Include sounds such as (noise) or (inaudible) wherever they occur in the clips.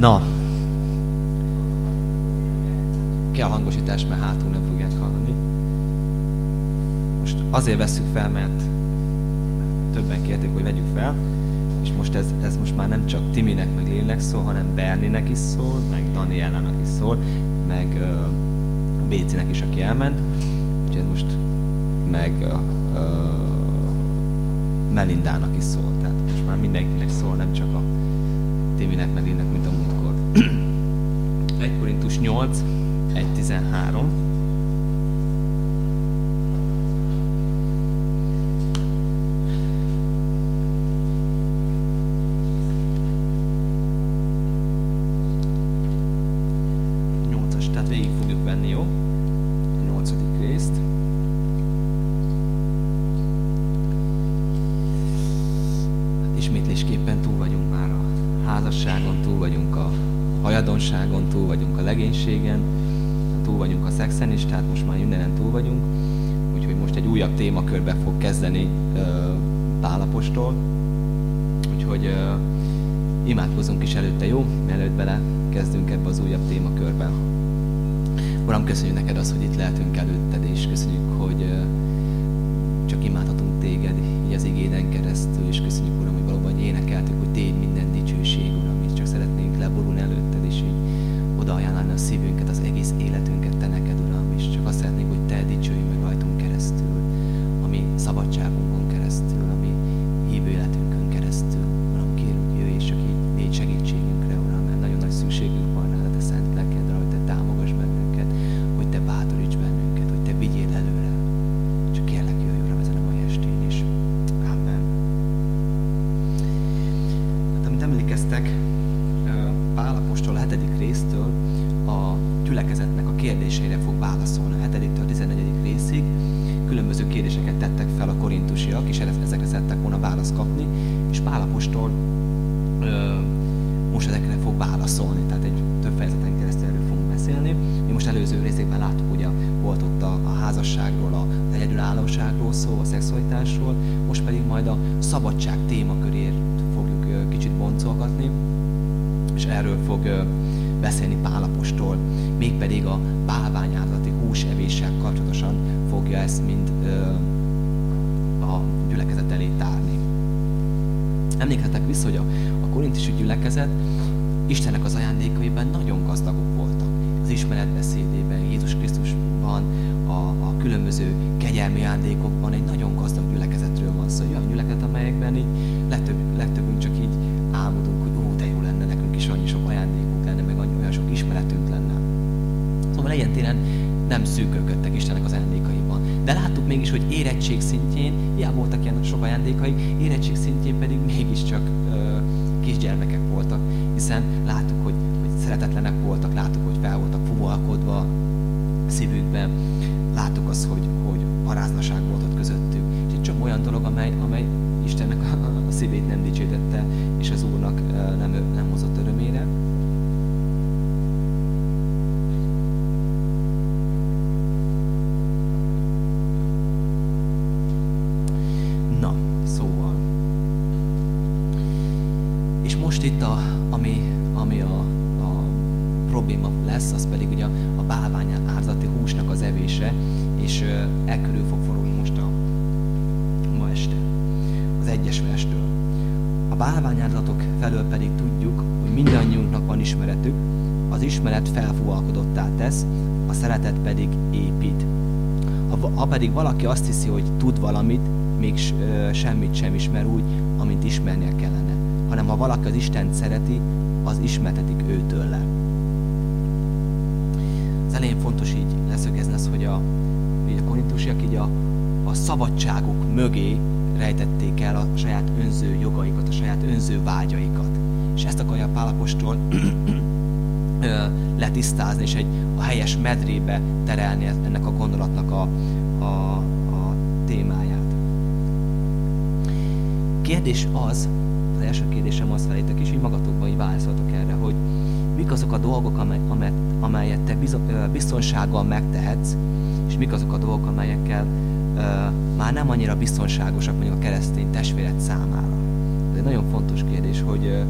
Na, kell hangosítás, mert hátul nem fogják hallani. Most azért veszük fel, mert többen kérték, hogy vegyük fel, és most ez, ez most már nem csak Timinek meg Lélnek szól, hanem Berninek is szól, meg Danielának is szól, meg uh, Bécinek is, aki elment. Úgyhogy most meg uh, uh, Melindának is szól. Tehát most már mindenkinek szól, nem csak a Timinek meg Lélnek, mint a. 1 Korintus 8, 1.13. Nyolcas, tehát végig fogjuk venni, jó? A nyolcadik részt. Hát ismétlésképpen túl vagyunk már a házasságon, túl vagyunk a hajadonságon, túl vagyunk a legénységen, túl vagyunk a szexen is, tehát most már mindenen túl vagyunk. Úgyhogy most egy újabb témakörbe fog kezdeni Pálapostól. Úgyhogy imádkozunk is előtte, jó? Mielőtt bele kezdünk ebbe az újabb témakörbe. Uram, köszönjük neked az, hogy itt lehetünk előtted, és köszönjük, hogy csak imádhatunk téged így az igéden keresztül, és köszönjük, Uram, előző részében láttuk, ugye volt ott a, a házasságról, az egyedülállóságról szó, a szexualitásról, most pedig majd a szabadság témakörért fogjuk kicsit boncolgatni és erről fog beszélni Pálapostól, mégpedig a bálványáldati húsevéssel kapcsolatosan fogja ezt mind a gyülekezet elé tárni. Emlékeztek vissza, hogy a, a korintusi gyülekezet Istennek az ajándékaiban nagyon gazdagok. Az ismeretbeszédében, Jézus Krisztusban, a, a különböző kegyelmi ajándékokban egy nagyon gazdag gyülekezetről van szó. Olyan gyülekezet, amelyekben így legtöbb, legtöbbünk csak így álmodunk, hogy ó, de jó lenne nekünk is annyi sok ajándékunk lenne, meg annyi olyan sok ismeretünk lenne. Szóval ilyen téren nem szűkölködtek Istennek az ajándékaiban. De láttuk mégis, hogy érettség szintjén, hiába voltak ilyen sok ajándékai, érettség szintjén pedig mégiscsak ö, kisgyermekek voltak, hiszen láttuk, hogy, hogy szeretetlenek voltak, láttuk, hogy fel voltak fuvalkodva szívükben, láttuk azt, hogy, hogy paráznaság volt ott közöttük. És egy csak olyan dolog, amely, amely Istennek a, a szívét nem dicsőítette, és az Úrnak nem, nem hozott örömére. Na, szóval. És most itt, a, ami, ami a, a probléma lesz, az pedig ugye a, a bálvány áldozati húsnak az evése, és e körül fog forogni most a ma este, az egyes verstől. A bálványáldozatok felől pedig tudjuk, hogy mindannyiunknak van ismeretük, az ismeret felfúvalkodottá tesz, a szeretet pedig épít. Ha, ha pedig valaki azt hiszi, hogy tud valamit, még semmit sem ismer úgy, amint ismernie kellene, hanem ha valaki az Istent szereti, az ismertetik őtől le. Az elején fontos így leszögezni az, hogy a, így a korintusiak így a, a szabadságok mögé rejtették el a saját önző jogaikat, a saját önző vágyaikat. És ezt akarja Pálapostól (clears throat) letisztázni, és egy a helyes medrébe terelni ennek a gondolatnak a, a, a témáját. Kérdés az, az első kérdésem az felétek is, hogy magatokban így válaszoltok erre, hogy mik azok a dolgok, amelyet, amelyet te biztonsággal megtehetsz, és mik azok a dolgok, amelyekkel már nem annyira biztonságosak mondjuk a keresztény testvéred számára. Ez egy nagyon fontos kérdés, hogy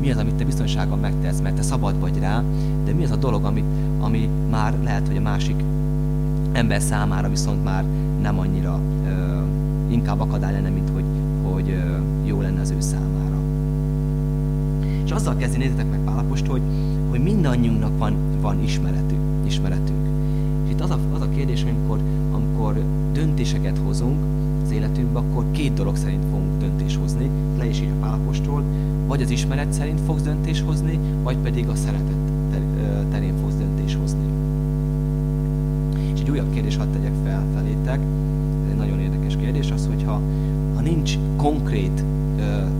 mi az, amit te biztonsággal megtesz, mert te szabad vagy rá, de mi az a dolog, amit, ami már lehet, hogy a másik ember számára viszont már nem annyira, inkább akadály lenne, mint hogy, hogy ö, jó lenne az ő számára. És azzal kezdi, nézzétek meg Pálapost, hogy, hogy mindannyiunknak van, van ismeretünk. ismeretünk. És itt az a, az a kérdés, amikor, amikor döntéseket hozunk az életünkbe, akkor két dolog szerint fogunk döntés hozni. Le is írja Pálapostól, vagy az ismeret szerint fogsz döntés hozni, vagy pedig a szeretet terén fogsz döntés hozni. És egy újabb kérdés hadd tegyek fel felétek, ez egy nagyon érdekes kérdés, az, hogyha ha nincs konkrét,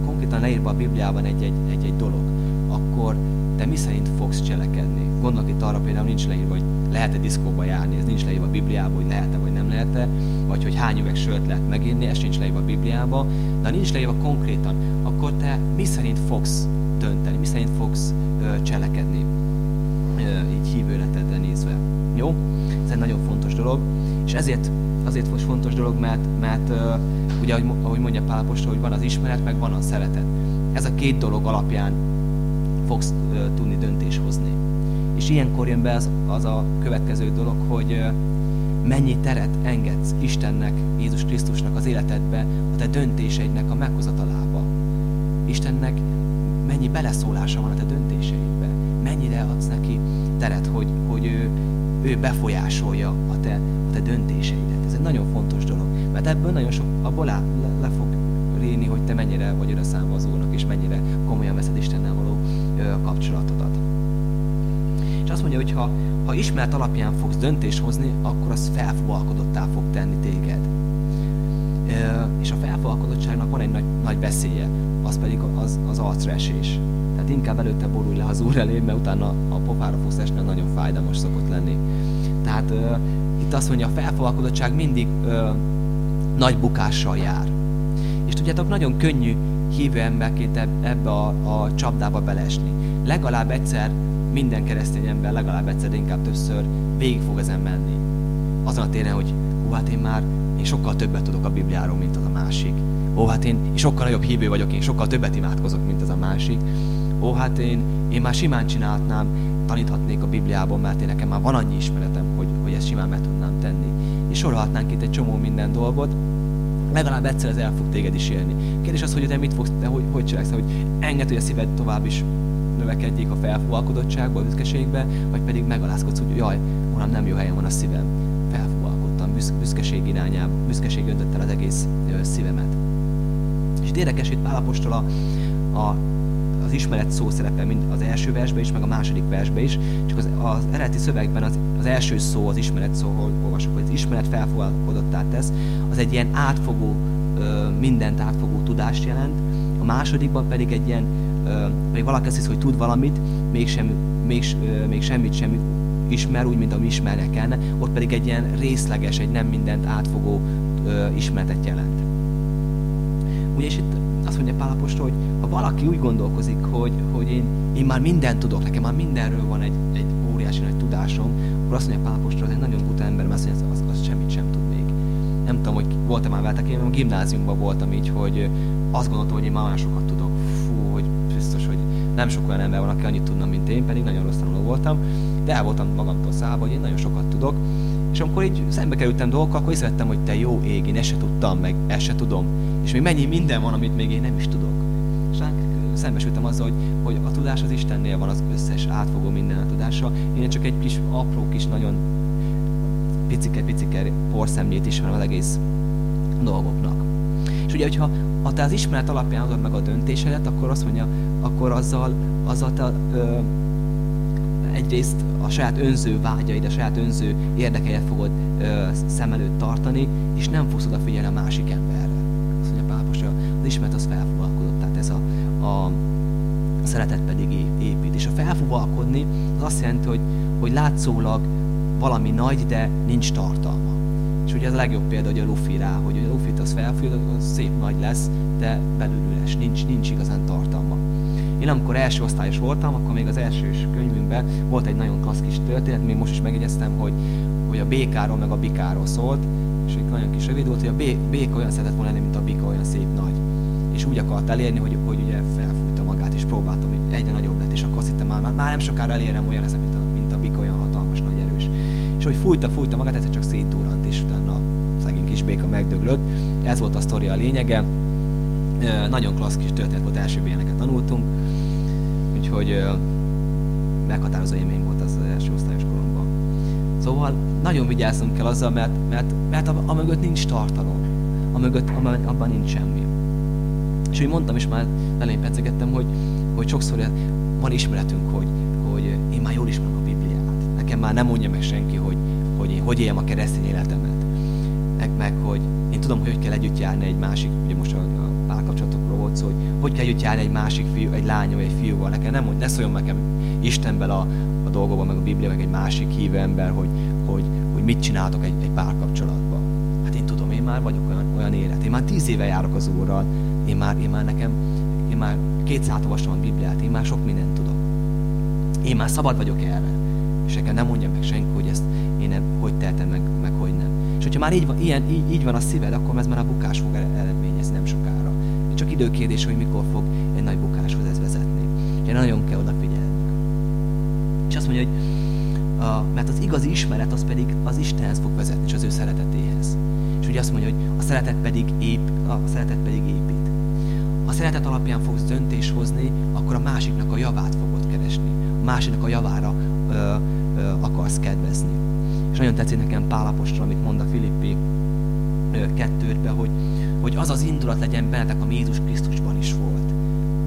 konkrétan leírva a Bibliában egy-egy dolog, akkor te mi szerint fogsz cselekedni? Gondolok itt arra például nincs leírva, hogy lehet-e diszkóba járni, ez nincs leírva a Bibliában, hogy lehet-e vagy nem lehet-e, vagy hogy hány üveg sört lehet megírni, ez sincs leírva a Bibliába, de nincs leírva konkrétan, akkor te mi szerint fogsz dönteni, mi szerint fogsz ö, cselekedni ö, így hívő nézve. Jó? Ez egy nagyon fontos dolog, és ezért azért most fontos dolog, mert, mert ö, ugye, ahogy, ahogy mondja Pál hogy van az ismeret, meg van a szeretet. Ez a két dolog alapján fogsz ö, tudni döntés hozni. És ilyenkor jön be az, az a következő dolog, hogy mennyi teret engedsz Istennek, Jézus Krisztusnak az életedbe, a te döntéseidnek a meghozatalába. Istennek mennyi beleszólása van a te döntéseidbe, mennyire adsz neki teret, hogy, hogy ő, ő befolyásolja a te, a te döntéseidet. Ez egy nagyon fontos dolog, mert ebből nagyon sok, abból le, le fog réni, hogy te mennyire vagy oda Úrnak, és mennyire komolyan veszed Istennel való ö, kapcsolatodat. Azt mondja, hogy ha, ha ismert alapján fogsz döntést hozni, akkor az felfogalkodottá fog tenni téged. Ö, és a felfogalkodottságnak van egy nagy, nagy veszélye, az pedig az, az arcra esés. Tehát inkább előtte borulj le az Úr elé, mert utána a pofára fogsz esni, nagyon fájdalmas szokott lenni. Tehát ö, itt azt mondja, a felfogalkodottság mindig ö, nagy bukással jár. És tudjátok, nagyon könnyű hívő emberként ebbe a, a csapdába beleesni. Legalább egyszer minden keresztény ember legalább egyszer, de inkább többször végig fog ezen menni. Azon a téren, hogy hú, hát én már én sokkal többet tudok a Bibliáról, mint az a másik. Ó, hát én, én sokkal nagyobb hívő vagyok, én sokkal többet imádkozok, mint az a másik. Ó, hát én, én már simán csinálhatnám, taníthatnék a Bibliában, mert én nekem már van annyi ismeretem, hogy, hogy ezt simán meg tudnám tenni. És sorolhatnánk itt egy csomó minden dolgot, legalább egyszer ez el fog téged is élni. Kérdés az, hogy te mit fogsz, te hogy, hogy cselekszel, hogy enged, hogy a szíved tovább is növekedjék a felfogalkodottságba, a büszkeségbe, vagy pedig megalázkodsz, hogy jaj, uram, nem jó helyen van a szívem. Felfogalkodtam, büszkeség irányába, büszkeség öntött el az egész ö, szívemet. És itt érdekes, itt Pálapostól a, a, az ismeret szó szerepel mind az első versben is, meg a második versben is, csak az, az eredeti szövegben az, az első szó, az ismeret szó, ahol olvasok, hogy az ismeret felfogalkodottá tesz, az egy ilyen átfogó, mindent átfogó tudást jelent, a másodikban pedig egy ilyen vagy valaki azt hiszi, hogy tud valamit, mégsem, még, még semmit sem ismer, úgy, mint ami ismernek kellene, ott pedig egy ilyen részleges, egy nem mindent átfogó ismeretet jelent. Ugye, és itt azt mondja Pálapostól, hogy ha valaki úgy gondolkozik, hogy, hogy én, én már mindent tudok, nekem már mindenről van egy, egy óriási nagy tudásom, akkor azt mondja Pálapostól, hogy egy nagyon buta ember, mert azt mondja, az, az, semmit sem tud még. Nem tudom, hogy voltam már veletek, én a gimnáziumban voltam így, hogy azt gondoltam, hogy én már sokat tudok nem sok olyan ember van, aki annyit tudna, mint én, pedig nagyon rossz tanuló voltam, de el voltam magamtól szállva, hogy én nagyon sokat tudok. És amikor így szembe kerültem dolgokkal, akkor észrevettem, hogy te jó ég, én ezt se tudtam, meg ezt se tudom. És még mennyi minden van, amit még én nem is tudok. És szembesültem azzal, hogy, hogy a tudás az Istennél van az összes átfogó minden a tudása. Én csak egy kis apró kis nagyon picike-picike porszemlét ismerem az egész dolgoknak. És ugye, hogyha ha te az ismeret alapján adod meg a döntésedet, akkor azt mondja, akkor azzal, azzal te ö, egyrészt a saját önző vágyaid, a saját önző érdekeidet fogod ö, szem előtt tartani, és nem fogsz odafigyelni a másik emberre. Azt mondja Pálapos, az ismeret az felfogalkodott, tehát ez a, a szeretet pedig épít. És a felfogalkodni az azt jelenti, hogy, hogy látszólag valami nagy, de nincs tartalma. És ugye ez a legjobb példa, hogy a lufi rá, hogy a lufit az felfújod, az szép nagy lesz, de belül üres, nincs, nincs igazán tartalma. Én amikor első osztályos voltam, akkor még az elsős könyvünkben volt egy nagyon klassz kis történet, még most is megjegyeztem, hogy, hogy a békáról meg a bikáról szólt, és egy nagyon kis rövid volt, hogy a béka olyan szeretett volna lenni, mint a bika, olyan szép nagy. És úgy akart elérni, hogy, hogy ugye felfújta magát. És próbáltam, hogy egyre nagyobb lett, és akkor azt hittem, már, már nem sokára elérem olyan lesz, mint a, mint a bika, olyan hatalmas, nagy erős. És hogy fújta, fújta magát, egyszer csak szétúrant, és utána szegény kis béka megdöglött. Ez volt a sztori a lényege. Nagyon klassz kis történet volt, első tanultunk, úgyhogy meghatározó élmény volt az, első osztályos koromban. Szóval nagyon vigyázzunk kell azzal, mert, mert, mert a, nincs tartalom, a abban nincs semmi. És úgy mondtam is már, elején pedzegettem, hogy, hogy sokszor van ismeretünk, hogy, hogy én már jól ismerem a Bibliát. Nekem már nem mondja meg senki, hogy, hogy én hogy éljem a keresztény életemet. Meg, meg hogy én tudom, hogy hogy kell együtt járni egy másik, ugye most a, a párkapcsolatokról szó, hogy hogy kell együtt egy másik fiú, egy lány vagy egy fiúval. Nekem nem, hogy ne szóljon nekem Istenbel a, a dolgokban, meg a Biblia, meg egy másik hívő ember, hogy, hogy, hogy mit csináltok egy, egy párkapcsolatban. Hát én tudom, én már vagyok olyan, olyan élet. Én már tíz éve járok az Úrral, én már, én már nekem, én már kétszer olvastam a Bibliát, én már sok mindent tudok. Én már szabad vagyok erre. És nekem nem mondja meg senki, hogy ezt én nem, hogy tehetem meg, meg hogy nem. És hogyha már így van, ilyen, így, így van a szíved, akkor ez már a bukás fog eredményezni nem sokára. Csak időkérdés, hogy mikor fog egy nagy bukáshoz ez vezetni. Úgyhogy nagyon kell odafigyelni. És azt mondja, hogy a, mert az igazi ismeret az pedig az Istenhez fog vezetni, és az ő szeretetéhez. És ugye azt mondja, hogy a szeretet pedig, ép, a szeretet pedig épít. Ha szeretet alapján fogsz döntés hozni, akkor a másiknak a javát fogod keresni. A másiknak a javára ö, ö, akarsz kedvezni. És nagyon tetszik nekem Pálapostól, amit mond a Filippi kettőbe, hogy, hogy az az indulat legyen bennetek, ami Jézus Krisztusban is volt.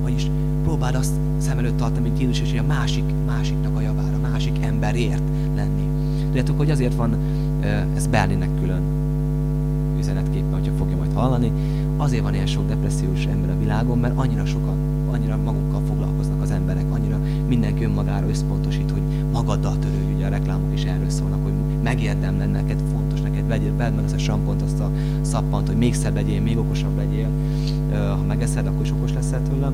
Vagyis próbáld azt szem előtt tartani, mint Jézus, és a másik, másiknak a javára, másik emberért lenni. Tudjátok, hogy azért van ez Berlinnek külön üzenetképpen, hogyha fogja majd hallani, azért van ilyen sok depressziós ember a világon, mert annyira sokan, annyira magunkkal foglalkoznak az emberek, annyira mindenki önmagára összpontosít, hogy magaddal törődj, ugye a reklámok is erről szólnak, hogy megérdemlen neked, neked, vegyél, vedd meg azt a sampont, azt a szappant, hogy még szebb legyél, még okosabb legyél, ha megeszed, akkor is okos leszel tőle.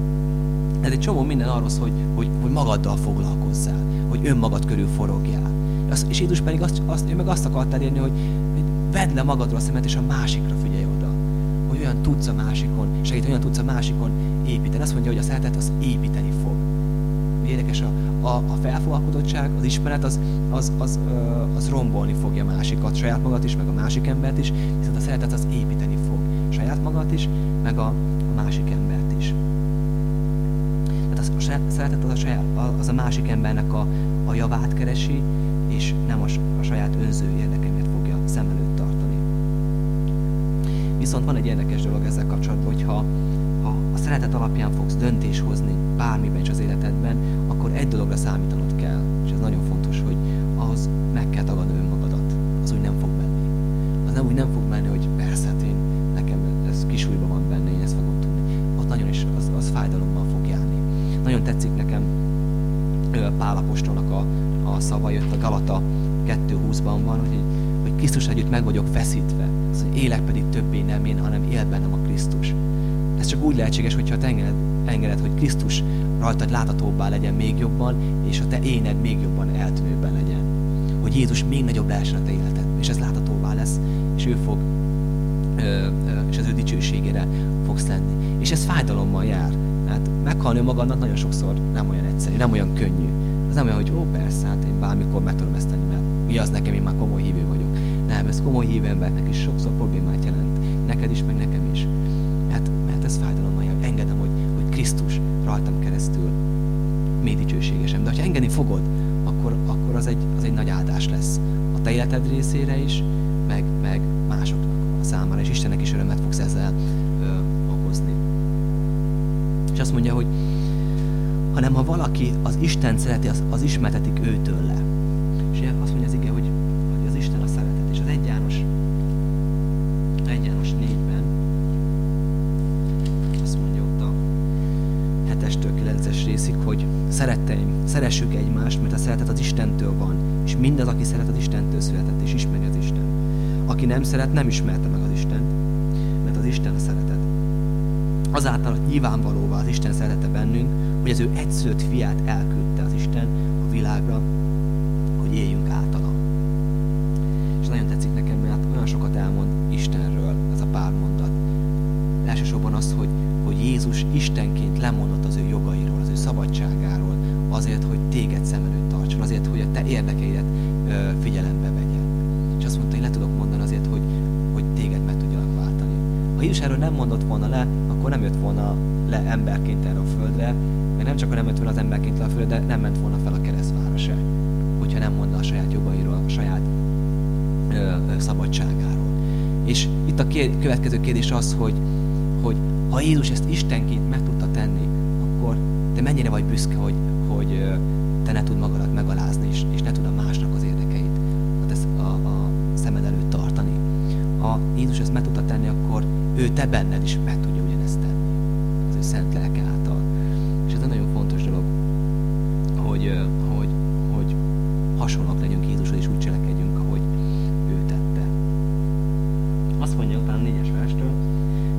Ez egy csomó minden arról hogy, hogy, hogy magaddal foglalkozzál, hogy önmagad körül forogjál. És Jézus pedig azt, azt, ő meg azt akart elérni, hogy, hogy vedd le magadról a szemet, és a másikra figyelj oda. Hogy olyan tudsz a másikon, segít, olyan tudsz a másikon építeni. Azt mondja, hogy a szeretet az építeni fog. Érdekes, a, a, a felfogalkodottság, az ismeret, az, az, az, az rombolni fogja másikat, saját magad is, meg a másik embert is, viszont a szeretet az építeni fog. Saját magad is, meg a, a másik embert is. Tehát a szeretet az a, saját, az a másik embernek a, a javát keresi, és nem a, a saját önző érdekemet fogja szem előtt tartani. Viszont van egy érdekes dolog ezzel kapcsolatban, hogy ha, ha a szeretet alapján fogsz döntés hozni bármiben is az életedben, akkor egy dologra számítanod kell, és ez nagyon fontos, hogy ahhoz meg kell tagadni önmagadat. Az úgy nem fog menni. Az nem úgy nem fog menni, hogy persze, hát én, nekem ez kisújban van benne, én ezt fogom tudni. Ott nagyon is az, az fájdalommal fog járni. Nagyon tetszik nekem Pál Apostolnak a, a szava jött a Galata 2.20-ban van, hogy, hogy Krisztus együtt meg vagyok feszítve. Az, hogy élek pedig többé nem én, hanem él bennem a Krisztus. Ez csak úgy lehetséges, hogyha te engeded, engeded, hogy Krisztus rajtad láthatóbbá legyen még jobban, és a te éned még jobban eltűnőben legyen. Hogy Jézus még nagyobb lehessen a te életedben, és ez láthatóvá lesz, és ő fog, és az ő dicsőségére fogsz lenni. És ez fájdalommal jár. Hát meghalni magadnak nagyon sokszor nem olyan egyszerű, nem olyan könnyű. Az nem olyan, hogy ó, persze, hát én bármikor meg tudom ezt tenni, mert mi az nekem, én már komoly hívő vagyok. Nem, ez komoly hívő embernek is sokszor problémát jelent. Neked is, meg nekem is. Hát, mert ez fájdalommal jár. Engedem, hogy, hogy Krisztus rajtam keresztül még dicsőségesem. De ha engedni fogod, akkor, akkor az, egy, az egy nagy áldás lesz. A te életed részére is, meg, meg másoknak a számára, és Istennek is örömet fogsz ezzel ö, okozni. És azt mondja, hogy hanem ha valaki az Isten szereti, az, az ismertetik őtől le. És azt mondja az ige, hogy, hogy az Isten a szeretet. És az 1 János, 1 János 4-ben azt mondja ott a 7-estől 9-es részig, hogy szeretteim, szeressük egymást, mert a szeretet az Istentől van, és mindaz, aki szeret, Istentől született, és ismeri az Isten. Aki nem szeret, nem ismerte meg az Istent, mert az Isten a szeretet. Azáltal nyilvánvalóvá az Isten szeretete bennünk, hogy az ő egyszülött fiát elküldte az Isten a világra, hogy éljünk általa. És nagyon tetszik nekem, mert olyan sokat elmond Istenről ez a pár mondat. Elsősorban az, hogy, hogy Jézus Istenként lemondott az ő jogairól, az ő szabadságáról, azért, hogy téged szem előtt tartson, azért, hogy a te érdekeidet ö, figyelembe vegye. És azt mondta, hogy le tudok mondani azért, hogy, hogy téged meg tudjalak váltani. Ha Jézus erről nem mondott volna le, akkor nem jött volna le emberként erre a földre, mert nem csak, hogy nem jött volna az emberként le a földre, de nem ment volna fel a keresztvára se, hogyha nem mondta a saját jogairól, a saját ö, ö, szabadságáról. És itt a kér, következő kérdés az, hogy, hogy ha Jézus ezt Istenként meg tudta tenni, akkor te mennyire vagy büszke, hogy, hogy te ne tud magadat megalázni, és, és ne tud a másnak az érdekeit a, a, a szemed előtt tartani. Ha Jézus ezt meg tudta tenni, akkor ő te benned is meg tudja ugyanezt tenni. Az ő szent lelke által. És ez egy nagyon fontos dolog, hogy, hogy, hogy hasonlók legyünk Jézushoz, és úgy cselekedjünk, ahogy ő tette. Azt mondja utána négyes verstől,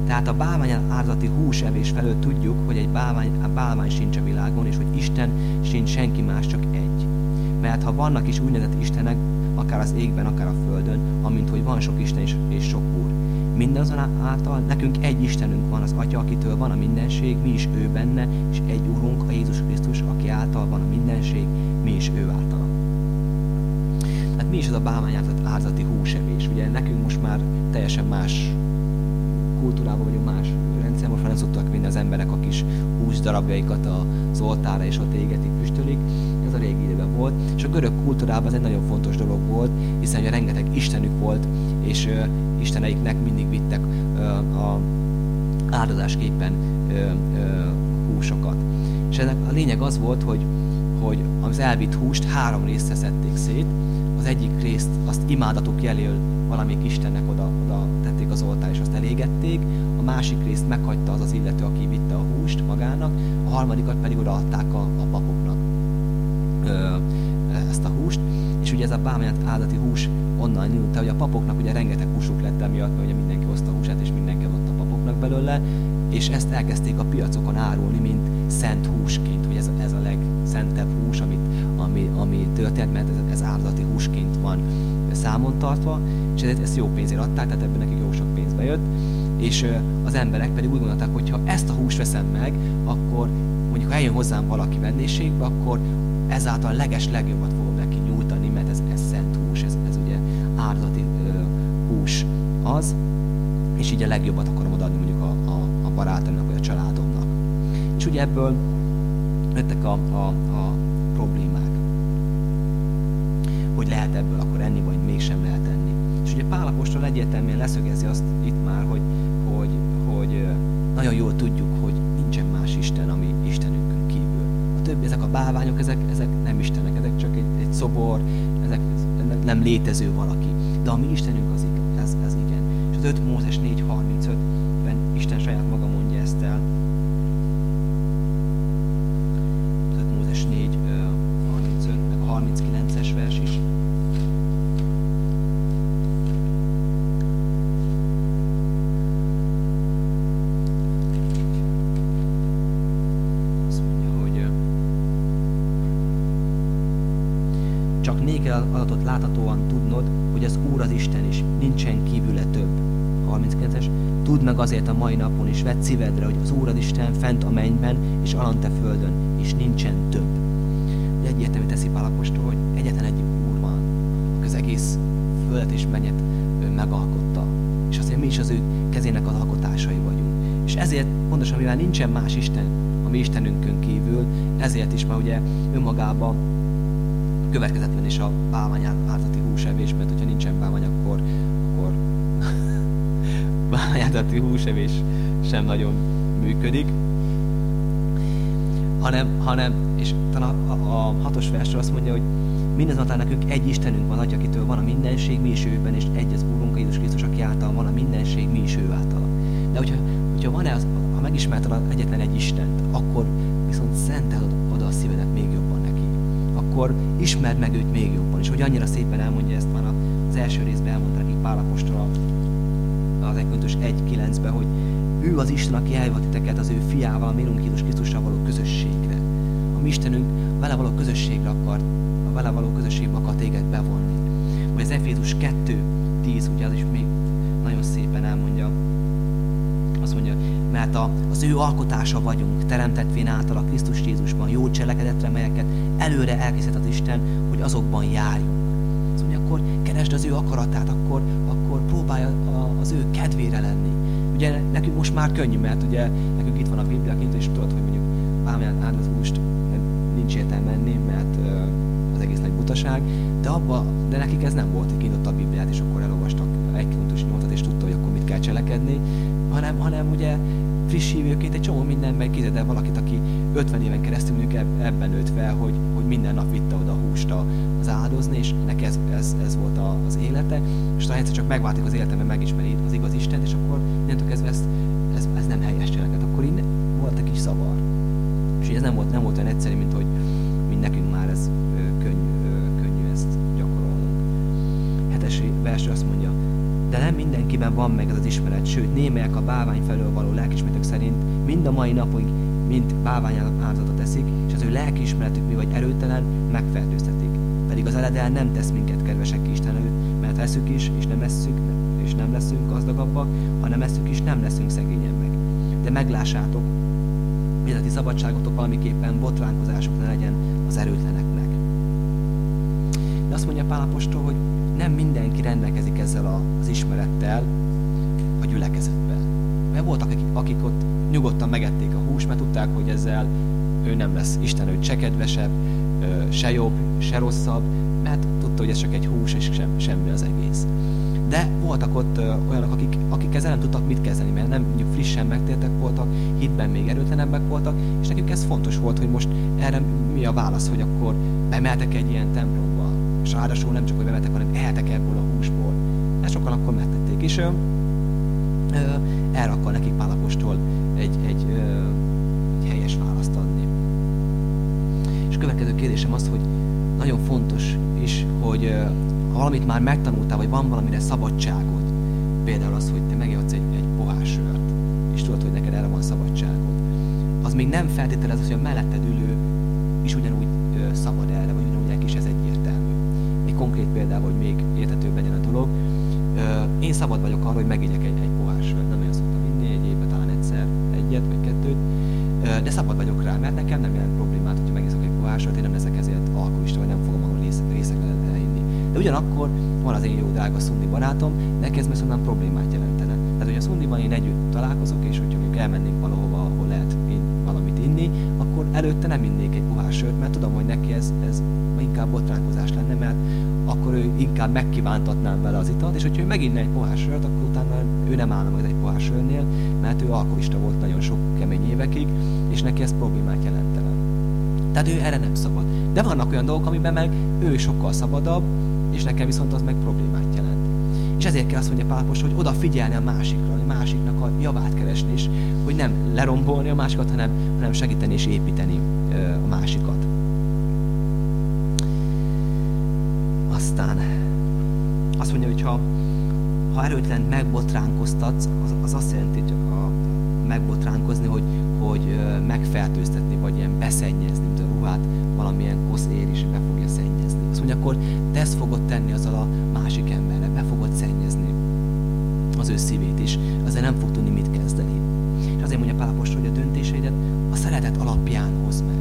tehát a bálvány áldozati húsevés felől tudjuk, hogy egy bálvány, a bálvány sincs a világon, és hogy Isten sincs senki más, csak egy. Mert ha vannak is úgynevezett Istenek, akár az égben, akár a földön, amint hogy van sok Isten és, és sok Úr. Mindazonáltal nekünk egy Istenünk van, az Atya, akitől van a mindenség, mi is ő benne, és egy Úrunk, a Jézus Krisztus, aki által van a mindenség, mi is ő által. Tehát mi is az a bálvány áldozati húsevés? Ugye nekünk most már teljesen más kultúrában vagyunk más rendszer, most már nem szoktak vinni az emberek a kis hús darabjaikat az oltára és ott égetik, füstölik. Ez a régi időben volt. És a görög kultúrában ez egy nagyon fontos dolog volt, hiszen ugye rengeteg istenük volt, és uh, isteneiknek mindig vittek uh, a áldozásképpen uh, uh, húsokat. És ennek a lényeg az volt, hogy, hogy az elvitt húst három részre szedték szét. Az egyik részt azt imádatok jelől valamelyik Istennek oda, oda tették az oltár, és azt elégették, a másik részt meghagyta az az illető, aki vitte a húst magának, a harmadikat pedig odaadták a, ö, ezt a húst, és ugye ez a bálmányat áldati hús onnan nyújt, hogy a papoknak ugye rengeteg húsuk lett emiatt, mert ugye mindenki hozta a húsát, és mindenki adott a papoknak belőle, és ezt elkezdték a piacokon árulni, mint szent húsként, hogy ez, a, ez a legszentebb hús, amit, ami, ami történt, mert ez, ez áldati húsként van számon tartva, és ezért ezt jó pénzért adták, tehát ebből nekik jó sok pénz bejött, és az emberek pedig úgy gondolták, hogy ha ezt a húst veszem meg, akkor mondjuk ha eljön hozzám valaki vendégségbe, akkor ezáltal leges legjobbat fogom neki nyújtani, mert ez, ez szent hús, ez, ez ugye áldati hús az, és így a legjobbat akarom odaadni mondjuk a, a, a barátomnak vagy a családomnak. És ugye ebből jöttek a, a, a problémák hogy lehet ebből akkor enni, vagy mégsem lehet enni. És ugye Pálapostól egyértelműen leszögezi azt itt már, hogy, hogy, hogy nagyon jól tudjuk, hogy nincsen más Isten, ami Istenünkön kívül. A többi, ezek a bálványok, ezek, ezek nem Istenek, ezek csak egy, egy szobor, ezek nem létező valaki. De a mi Istenünk az ez, ez igen. És az 5 Mózes 4.35-ben Isten saját maga mondja ezt el. Az 5 Mózes 4, 35, meg a 39-es vers is. adatot láthatóan tudnod, hogy az Úr az Isten is, nincsen kívüle több. 39-es. Tudd meg azért a mai napon is, vedd szívedre, hogy az Úr az Isten fent a mennyben és alante földön, és nincsen több. Egyértelmű teszi Pálapostól, hogy egyetlen egy Úr van, aki az egész földet és mennyet megalkotta. És azért mi is az ő kezének az alkotásai vagyunk. És ezért pontosan, mivel nincsen más Isten, a mi Istenünkön kívül, ezért is már ugye önmagában következetlen is a bálvány áldati húsevés, mert hogyha nincsen bálvány, akkor áldati húsevés sem nagyon működik. Hanem, hanem és talán a, a, a hatos versről azt mondja, hogy mindazonáltal nekünk egy Istenünk van, Atya, akitől van a mindenség, mi is őben, és egy az Úrunk, Jézus Krisztus, aki által van a mindenség, mi is ő által. De hogyha, hogyha van-e az, ha megismerted egyetlen egy Istent, akkor viszont szentel oda a szívedet még jobban akkor ismerd meg őt még jobban. És hogy annyira szépen elmondja ezt már az első részben elmondta nekik Pál Apostol az 1 1.9-ben, hogy ő az Isten, aki elhívott titeket az ő fiával, a mérünk Jézus Krisztussal való közösségre. A mi Istenünk vele való közösségre akar, a vele való közösségbe akar téged bevonni. Vagy az Efézus 2.10, ugye az is még nagyon szépen elmondja az azt mondja, mert a, az ő alkotása vagyunk, teremtetvén által a Krisztus Jézusban, jó cselekedetre, melyeket előre elkészített az Isten, hogy azokban járjunk. Azt mondja, akkor keresd az ő akaratát, akkor, akkor próbálja az ő kedvére lenni. Ugye nekünk most már könnyű, mert ugye nekünk itt van a Biblia kint, és tudod, hogy mondjuk bármilyen áldozat nincs értelme menni, mert az egész nagy butaság, de, abba, de nekik ez nem volt, hogy kinyitott a Bibliát, és akkor elolvastak egy kontus nyolcat, és tudta, hogy akkor mit kell cselekedni, hanem, hanem ugye friss hívőként egy csomó mindenben képzeld el valakit, aki 50 éven keresztül mondjuk ebben nőtt fel, hogy, hogy minden nap vitte oda a húst az áldozni, és neki ez, ez, ez volt az élete, és talán egyszer csak megváltik az életemben, megismeri az igaz Isten, és akkor mindentől kezdve ez, ez, ez nem helyes cseleket. Akkor így volt egy kis szavar. És ez nem volt, nem volt olyan egyszerű, mint hogy mint nekünk már ez könnyű, könnyű ezt gyakorolnunk. Hetes vers azt mondja, de nem mindenkiben van meg ez az ismeret, sőt, némelyek a bávány felől való lelkismeretek szerint mind a mai napig, mint bávány áldozatot teszik, és az ő lelkiismeretük mi vagy erőtelen, megfertőztetik. Pedig az eledel nem tesz minket kedvesek Isten előtt, mert eszük is, és nem eszük, és nem leszünk gazdagabbak, ha nem eszük is, nem leszünk szegényebbek. De meglássátok, életi szabadságotok valamiképpen botránkozások ne legyen az erőtleneknek. De azt mondja Pálapostól, hogy nem mindenki rendelkezik ezzel az ismerettel a gyülekezetben. Mert voltak, akik, akik ott nyugodtan megették a húst, mert tudták, hogy ezzel ő nem lesz Isten, ő se kedvesebb, se jobb, se rosszabb, mert tudta, hogy ez csak egy hús, és sem, semmi az egész. De voltak ott olyanok, akik, akik ezzel nem tudtak mit kezdeni, mert nem mondjuk frissen megtértek voltak, hitben még erőtlenebbek voltak, és nekik ez fontos volt, hogy most erre mi a válasz, hogy akkor bemeltek egy ilyen templomba, és ráadásul nem csak, hogy bemetek, hanem ehetek ebből a húsból. Ezt sokan akkor megtették. És ö, ö, erre akar nekik Pálapostól egy, egy, ö, egy helyes választ adni. És következő kérdésem az, hogy nagyon fontos is, hogy ha valamit már megtanultál, vagy van valamire szabadságod, például az, hogy te megjadsz egy, egy pohár sört, és tudod, hogy neked erre van szabadságod, az még nem feltételez, hogy a melletted ülő is ugyanúgy szabad erre, vagy ugyanúgy neki is ez egyértelmű. Egy konkrét példával, hogy még értetőbb legyen a dolog. Én szabad vagyok arra, hogy megigyek egy, egy pohár sört, nem olyan szoktam inni, egy évben talán egyszer egyet vagy kettőt, de szabad vagyok rá, mert nekem nem jelent problémát, sört, én nem leszek ezért alkoholista, vagy nem fogom magam részekre de ugyanakkor van az én jó drága szundi barátom, neki ez viszont problémát jelentene. Tehát, hogy a szundiban én együtt találkozok, és hogyha mondjuk elmennénk valahova, ahol lehet valamit inni, akkor előtte nem innék egy pohár sört, mert tudom, hogy neki ez, ez inkább botránkozás lenne, mert akkor ő inkább megkívántatnám vele az italt, és hogyha ő meginne egy pohár sört, akkor utána ő nem állna majd egy pohár sörnél, mert ő alkoholista volt nagyon sok kemény évekig, és neki ez problémát jelentene. Tehát ő erre nem szabad. De vannak olyan dolgok, amiben meg ő sokkal szabadabb, és nekem viszont az meg problémát jelent. És ezért kell azt mondja Pálapos, hogy odafigyelni a másikra, a másiknak a javát keresni, és hogy nem lerombolni a másikat, hanem, hanem segíteni és építeni a másikat. Aztán azt mondja, hogy ha, ha erőtlen megbotránkoztatsz, az, az azt jelenti, hogy a, megbotránkozni, hogy, hogy megfertőztetni, vagy ilyen beszennyezni, ruhát valamilyen kosz ér is be fogja szennyezni. Azt mondja, akkor te ezt fogod tenni azzal a másik emberre, be fogod szennyezni az ő szívét is, azért nem fog tudni mit kezdeni. És azért mondja Pálapostól, hogy a döntéseidet a szeretet alapján hoz meg.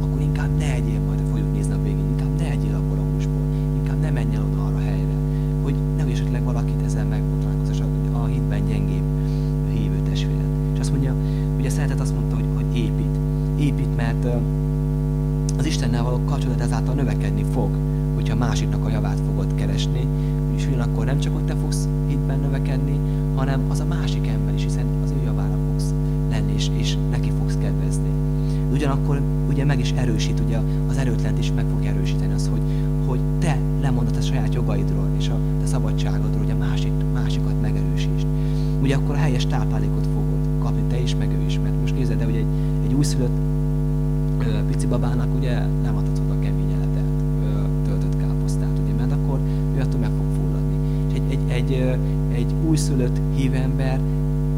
Akkor inkább ne egyél majd, fogjuk nézni a végén, inkább ne egyél abból a húsból, inkább ne menj el oda arra a helyre, hogy ne esetleg valakit ezzel megbotránkoz, és a, a hitben gyengébb hívő testvéred. És azt mondja, hogy a szeretet azt mondta, hogy, hogy épít. Épít, mert az Istennel való kapcsolat ezáltal növekedni fog, hogyha másiknak a javát fogod keresni, és ugyanakkor nem csak hogy te fogsz hitben növekedni, hanem az a másik ember is, hiszen az ő javára fogsz lenni, és, és neki fogsz kedvezni. De ugyanakkor ugye meg is erősít, ugye az erőtlent is meg fog erősíteni az, hogy, hogy te lemondod a saját jogaidról és a te szabadságodról, hogy a másik, másikat megerősítsd. Ugye akkor a helyes táplálékot fogod kapni te is, meg ő is. Mert most nézed, de hogy egy, egy újszülött pici babának ugye nem adhatod a kemény eletet, töltött káposztát, ugye, mert akkor ő attól meg fog fulladni. És egy, egy, egy, egy újszülött hívember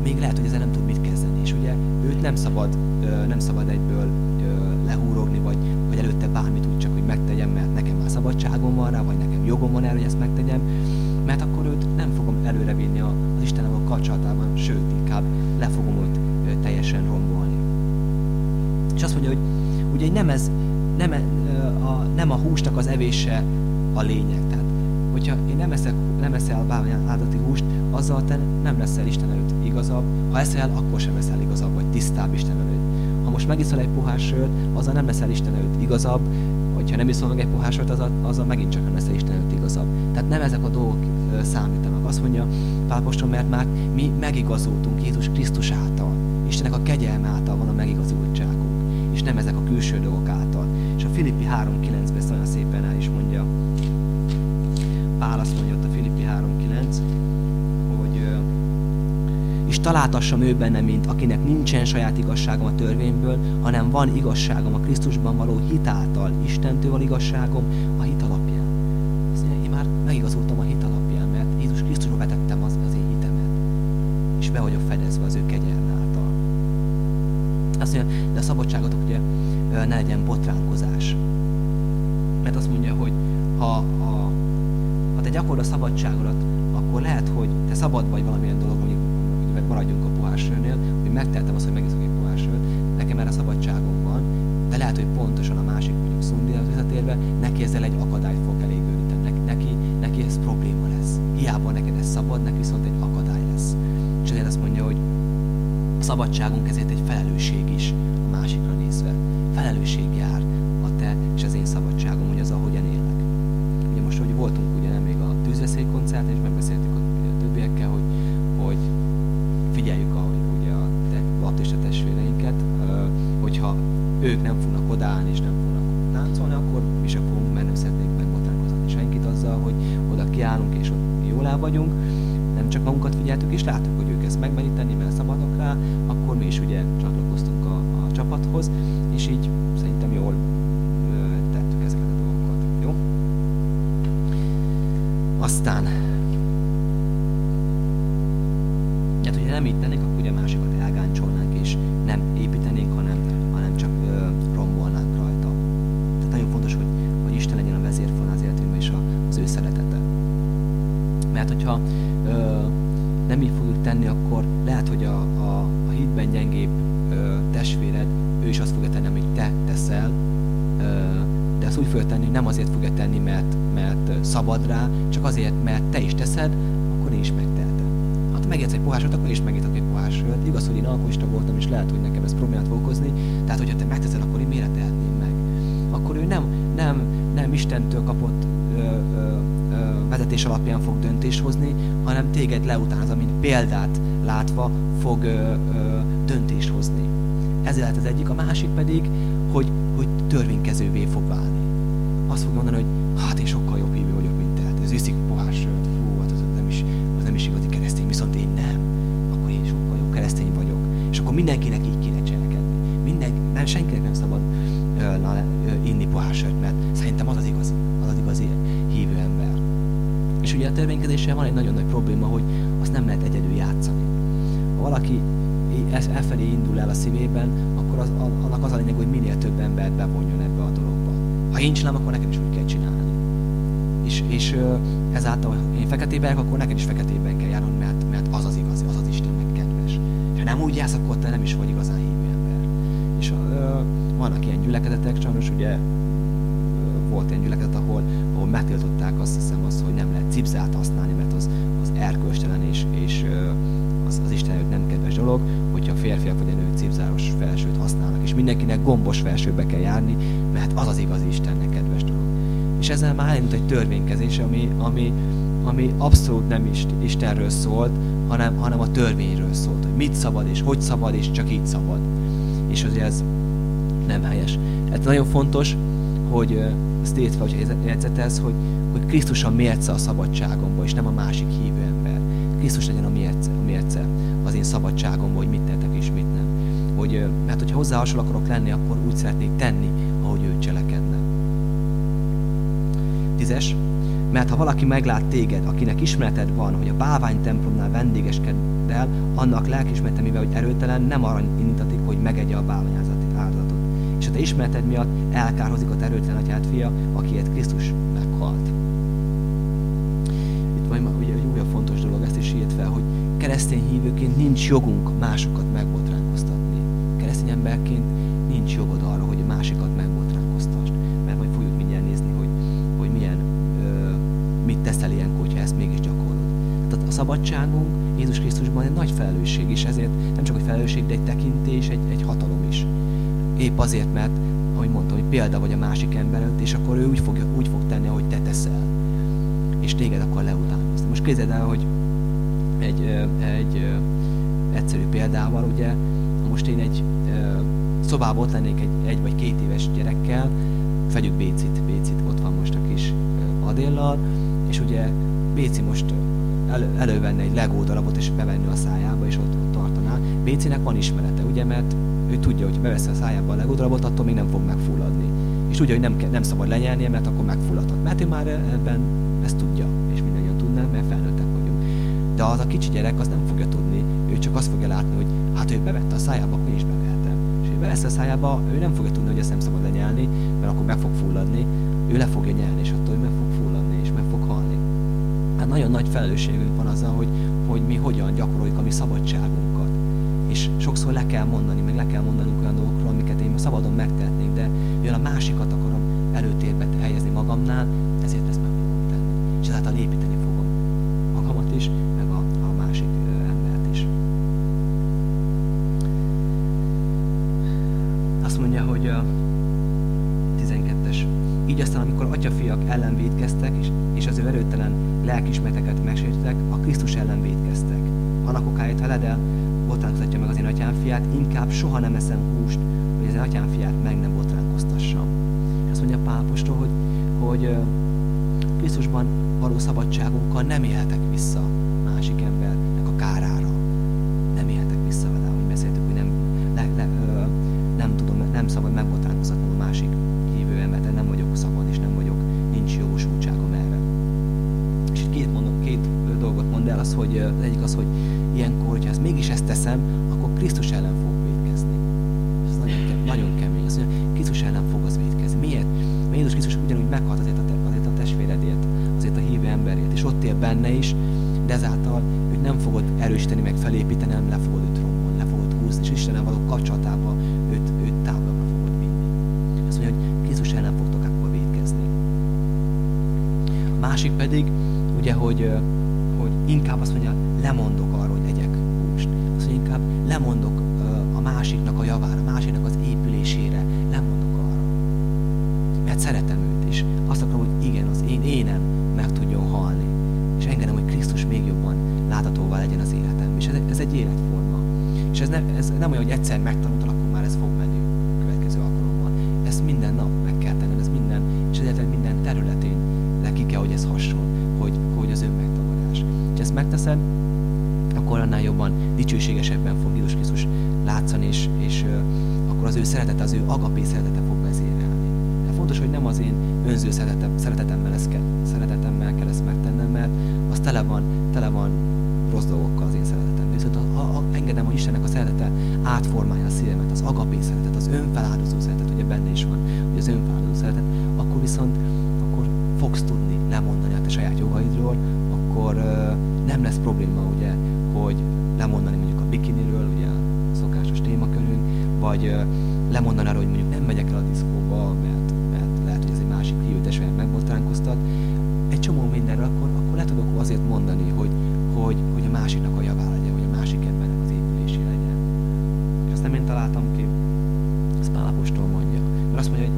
még lehet, hogy ezzel nem tud mit kezdeni, és ugye őt nem szabad, nem szabad egyből lehúrogni, vagy, vagy előtte bármit úgy csak, hogy megtegyem, mert nekem már szabadságom van rá, vagy nekem jogom van erre, hogy ezt megtegyem, mert akkor őt nem fogom előrevinni az Istenem a kapcsolatában, sőt, inkább le fogom őt teljesen rombolni. És azt mondja, hogy ugye nem ez, nem, a, nem a húsnak az evése a lényeg. Tehát, hogyha én nem, eszek, nem eszel áldati húst, azzal te nem leszel Isten előtt igazabb. Ha eszel, akkor sem leszel igazabb, vagy tisztább Isten előtt. Ha most megiszol egy pohár sört, azzal nem leszel Isten előtt igazabb, hogyha nem iszol meg egy pohár sört, azzal, azzal megint csak nem leszel Isten előtt igazabb. Tehát nem ezek a dolgok számítanak. Azt mondja Pálposton, mert már mi megigazultunk Jézus Krisztus által. Istennek a kegyelme által van a megigazultságunk, és nem ezek a külső dolgok által. És a Filippi 3.9-ben ezt nagyon szépen el is mondja. Pál azt mondja ott a Filippi 3.9, hogy és találtassam ő benne, mint akinek nincsen saját igazságom a törvényből, hanem van igazságom a Krisztusban való hitáltal. Istentől van igazságom a hit alapján. Én már megigazultam a hit alapján, mert Jézus Krisztusba vetettem az, az én hitemet. És be vagyok fedezve az ő kegyelme által. Azt mondja, de a szabadságotok ugye ne legyen botránkozás. Mert azt mondja, hogy ha, ha, ha te gyakorod a szabadságodat, akkor lehet, hogy te szabad vagy valamilyen dolog, maradjunk a pohársőnél, hogy megteltem azt, hogy megiszok egy pohársőt, nekem erre szabadságom van, de lehet, hogy pontosan a másik, mondjuk szundinat visszatérve, neki ezzel egy akadályt fog elégülni. Neki, neki ez probléma lesz. Hiába neked ez szabad, neki viszont egy akadály lesz. És ezért azt mondja, hogy a szabadságunk ezért egy felelősség is a másikra nézve. Felelősség jár a te és az én szabadságom, hogy az ahogyan élek. Ugye most, hogy voltunk ugye nem még a tűzveszélykoncert, és megbeszéltük a, a többiekkel, hogy, hogy figyeljük a, ugye a te, baptista testvéreinket, hogyha ők nem fognak odállni és nem fognak táncolni, akkor mi sem fogunk, mert nem szeretnénk megbotránkozni senkit azzal, hogy oda kiállunk és ott jól el vagyunk, nem csak magunkat figyeltük, és láttuk, hogy ők ezt megmeríteni, mert szabadok rá, akkor mi is ugye csatlakoztunk a, a csapathoz, és így szerintem jól tettük ezeket a dolgokat. Jó? Aztán ugye nem így tennénk, akkor ugye másikat elgáncsolnánk, és nem építenénk, hanem, hanem csak ö, rombolnánk rajta. Tehát nagyon fontos, hogy, hogy Isten legyen a vezérfon az életünkben, és a, az ő szeretete. Mert hogyha ö, nem így fogjuk tenni, akkor lehet, hogy a, a, a hitben gyengébb ö, testvéred, ő is azt fogja tenni, amit te teszel, ö, de azt úgy fogja tenni, hogy nem azért fogja tenni, mert, mert szabad rá, csak azért, mert te is teszed, akkor én is megtehetem. Megérsz egy pohársot, akkor is megértek egy pohársot. Igaz, hogy én alkoholista voltam, és lehet, hogy nekem ez problémát fog okozni, tehát hogyha te megteszed, akkor én miért tehetném meg? Akkor ő nem, nem, nem Istentől kapott ö, ö, vezetés alapján fog döntést hozni, hanem téged leutánoz, mint példát látva fog ö, ö, döntést hozni. Ez lehet az egyik, a másik pedig, hogy, hogy törvénykezővé fog válni. Azt fog mondani, hogy hát én sokkal jobb hívő vagyok, mint te. Hát ez viszik pohár sört, fú, hát az nem is, az nem is igazi keresztény, viszont én nem. Akkor én sokkal jobb keresztény vagyok. És akkor mindenkinek így kéne cselekedni. Minden, nem, senkinek nem szabad ö, ö, inni pohár sört, mert szerintem az az igazi, az az igazi hívő ember. És ugye a törvénykezéssel van egy nagyon nagy probléma, hogy azt nem lehet egyedül játszani. Ha valaki e felé indul el a szívében, akkor az, annak az a lényeg, hogy minél több embert bevonjon ebbe a dologba. Ha én csinálom, akkor nekem is úgy kell csinálni. És, és ezáltal, én feketében akkor neked is feketében kell járnod, mert, mert az az igazi, az az Istennek kedves. És ha nem úgy jársz, akkor te nem is vagy igazán hívő ember. És ö, vannak ilyen gyülekezetek, sajnos ugye volt ilyen gyülekezet, ahol, ahol megtiltották azt hiszem azt, hogy nem lehet cipzát használni, mert az, az erkölcstelen és, és az, az Isten előtt nem kedves dolog, hogyha férfiak vagy nők cipzáros felsőt használnak, és mindenkinek gombos felsőbe kell járni, mert az az igazi Istennek kedves dolog. És ezzel már elindult egy törvénykezés, ami, ami, ami abszolút nem is Istenről szólt, hanem, hanem a törvényről szólt, hogy mit szabad és hogy szabad, és csak így szabad. És azért ez nem helyes. Ez nagyon fontos, hogy ezt értve, hogy jegyzetelsz, hogy, hogy Krisztus a mérce a szabadságomban, és nem a másik hívő ember. Krisztus legyen a mérce, a mérce az én szabadságomban, hogy mit tettek és mit nem. Hogy, mert hogyha hozzá hasonló akarok lenni, akkor úgy szeretnék tenni, ahogy ő cselekedne. Tízes. Mert ha valaki meglát téged, akinek ismereted van, hogy a bávány templomnál vendégeskedel, annak lelkismerete, mivel hogy erőtelen, nem arra indítatik, hogy megegye a bávány áldozatot. És a te ismereted miatt elkárhozik a erőtlen atyád fia, akiért Krisztus meghalt. Itt majd ugye keresztény hívőként nincs jogunk másokat megbotránkoztatni. Keresztény emberként nincs jogod arra, hogy másikat megbotránkoztasd. Mert majd fogjuk mindjárt nézni, hogy, hogy milyen, ö, mit teszel ilyenkor, hogyha ezt mégis gyakorlod. Tehát a szabadságunk Jézus Krisztusban egy nagy felelősség, és ezért nem csak egy felelősség, de egy tekintés, egy, egy hatalom is. Épp azért, mert, ahogy mondtam, hogy példa vagy a másik ember előtt, és akkor ő úgy, fog, úgy fog tenni, ahogy te teszel. És téged akar leutánozni. Most képzeld el, hogy egy, egy egyszerű példával, ugye, most én egy szobában ott lennék egy, egy vagy két éves gyerekkel, fegyük Bécit, Bécit, ott van most a kis Adéllal, és ugye Béci most elő, elővenne egy legó darabot, és bevenni a szájába, és ott, ott tartaná. Bécinek van ismerete, ugye, mert ő tudja, hogy beveszi a szájába a legó darabot, attól még nem fog megfulladni. És tudja, hogy nem, nem szabad lenyelnie, mert akkor megfulladhat. Mert ő már ebben ezt tudja, és mindannyian tudná, mert felnőttek vagyunk. De az a kicsi gyerek az nem fogja tudni, ő csak azt fogja látni, hogy hát ő bevette a szájába, akkor én is bevehetem. És ő bevesz a szájába, ő nem fogja tudni, hogy ezt nem szabad lenyelni, mert akkor meg fog fulladni, ő le fogja nyelni, és attól ő meg fog fulladni, és meg fog halni. Hát nagyon nagy felelősségünk van azzal, hogy, hogy mi hogyan gyakoroljuk a mi szabadságunkat. És sokszor le kell mondani, meg le kell mondanunk olyan dolgokról, amiket én szabadon megtehetnék, de jön a másikat akarom előtérbe helyezni magamnál, ezért ezt meg fogom tenni. És ezáltal építeni fogom magamat is, meg a, a másik embert is. Azt mondja, hogy a 12-es. Így aztán, amikor atyafiak ellen védkeztek, és, és az ő erőtelen lelkismerteket megsértettek, a Krisztus ellen védkeztek. Annak okáért, ha ledel, botránkoztatja meg az én fiát, inkább soha nem eszem húst, hogy az atyám fiát meg nem botránkoztassam. Azt mondja Pálapostól, hogy, hogy Krisztusban való szabadságunkkal nem élhetek vissza másik embernek a kárára. Nem élhetek vissza vele, ahogy beszéltük, hogy nem, le, le, ö, nem tudom, nem szabad megbotránkoztatnom a másik hívő embert, nem vagyok szabad, és nem vagyok, nincs jogosultságom erre. És itt két, mondok, két dolgot mond el, az, hogy az egyik az, hogy ilyenkor, hogyha ezt mégis ezt teszem, akkor Krisztus ellen fog védkezni. Ez nagyon, kemény, nagyon kemény. Azt mondja, Krisztus ellen fog az védkezni. Miért? Mert Jézus Krisztus ugyanúgy meghalt azért a, te, azért a testvéredért, azért a hívő emberért, és ott él benne is, de ezáltal őt nem fogod erősíteni, meg felépíteni, hanem le fogod őt rombolni, le fogod húzni, és Istenen való kapcsolatában őt, őt távolabbra fogod vinni. Azt mondja, hogy Krisztus ellen fogtok akkor védkezni. A másik pedig, ugye, hogy, hogy inkább azt mondja, lemondok arról, hogy egyek húst. Azt mondja, inkább lemondok a másiknak a javára, a másiknak az épülésére, lemondok arra. Mert szeretem őt, és azt akarom, hogy igen, az én énem meg tudjon halni. És engedem, hogy Krisztus még jobban láthatóvá legyen az életem. És ez, ez egy életforma. És ez, ne, ez nem olyan, hogy egyszer megtanultad, akkor már ez fog menni a következő alkalommal. Ezt minden nap meg kell tenned, ez minden, és egyáltalán minden területén le ki kell, hogy ez hasonl, hogy, hogy az önmegtagadás. És ezt megteszed, akkor annál jobban dicsőségesebben fog Jézus Krisztus látszani, és, és akkor az ő szeretete, az ő agapé szeretete fog vezérelni. De fontos, hogy nem az én önző szeretetem, szeretetemmel, ezt kell, szeretetemmel kell ezt megtennem, mert az tele van, tele van rossz dolgokkal az én szeretetem. Viszont ha, ha engedem, hogy Istennek a szeretete átformálja a szívemet, az agapé szeretet, az önfeláldozó szeretet, ugye benne is van, hogy az önfeláldozó szeretet, akkor viszont fogsz tudni lemondani a te saját jogaidról, akkor nem lesz probléma, ugye, hogy lemondani mondjuk a bikiniről, ugye a szokásos témakörünk, vagy lemondani arról, hogy mondjuk nem megyek el a diszkóba, mert, mert lehet, hogy ez egy másik fiútes olyan megbotránkoztat. Egy csomó mindenre akkor, akkor le tudok azért mondani, hogy, hogy, hogy a másiknak a javá legyen, hogy a másik embernek az épülésé legyen. És azt nem én találtam ki, ezt Pál Apostol mondja. Mert azt mondja, hogy,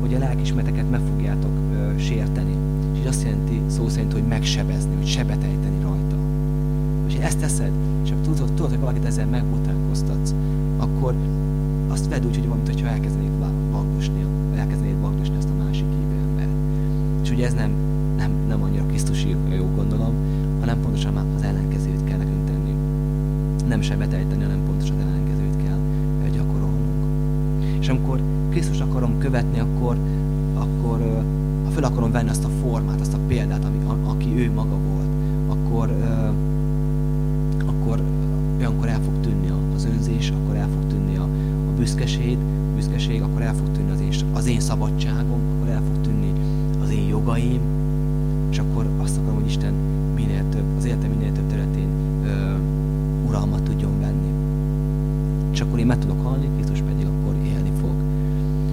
hogy a lelkismereteket meg fogjátok ö, sérteni. És így azt jelenti szó szerint, hogy megsebezni, hogy sebet ejteni rajta. És ezt teszed, és tudod, tudod, hogy valakit ezzel megbotránkoztatsz, akkor azt vedd úgy, hogy valamit, hogyha elkezdenéd vagdosni, elkezdenéd vagdosni ezt a másik hívő embert. És ugye ez nem, nem, nem annyira Krisztusi jó gondolom, hanem pontosan az ellenkezőt kell nekünk tenni. Nem sebet ejteni, hanem pontosan ellenkezőt kell gyakorolnunk. És amikor Krisztus akarom követni, akkor, akkor ha fel akarom venni azt a formát, azt a példát, ami, aki ő maga volt, akkor, akkor olyankor el fog tűnni az önzés, akkor el fog tűnni a, a büszkeség, büszkeség, akkor el fog tűnni az én, az én szabadságom, akkor el fog tűnni az én jogaim, és akkor azt akarom, hogy Isten minél több, az életem minél több területén ö, uralmat tudjon venni. És akkor én meg tudok halni, Krisztus pedig akkor élni fog.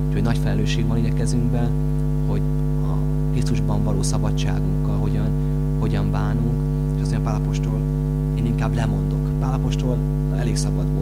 Úgyhogy nagy felelősség van így kezünkben, hogy a Krisztusban való szabadságunkkal hogyan, hogyan bánunk, és az olyan Pálapostól én inkább lemondok. Pálapostól elég szabad volt.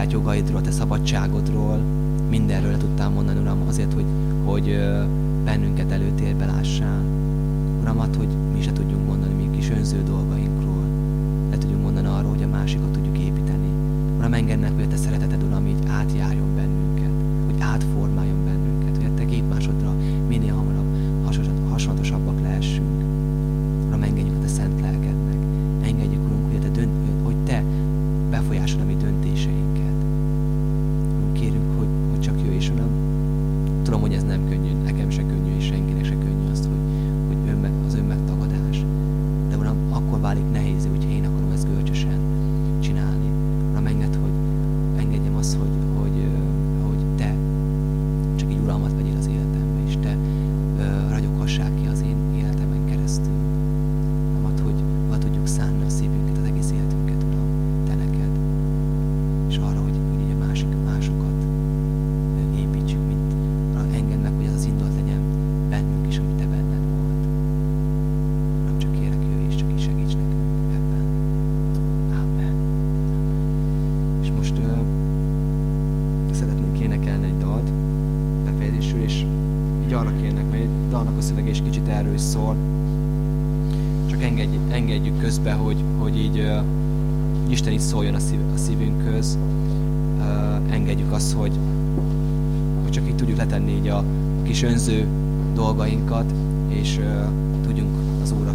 saját jogaidról, a te szabadságodról, mindenről le tudtál mondani, Uram, azért, hogy, hogy bennünket előtérbe lássál. Uram, hát, hogy mi se tudjunk mondani mi kis önző dolgaink erről szól. Csak engedj, engedjük közbe, hogy, hogy így uh, Isten is szóljon a, szív, a szívünkhöz. Uh, engedjük azt, hogy, hogy csak így tudjuk letenni így a kis önző dolgainkat, és uh, tudjunk az Úrra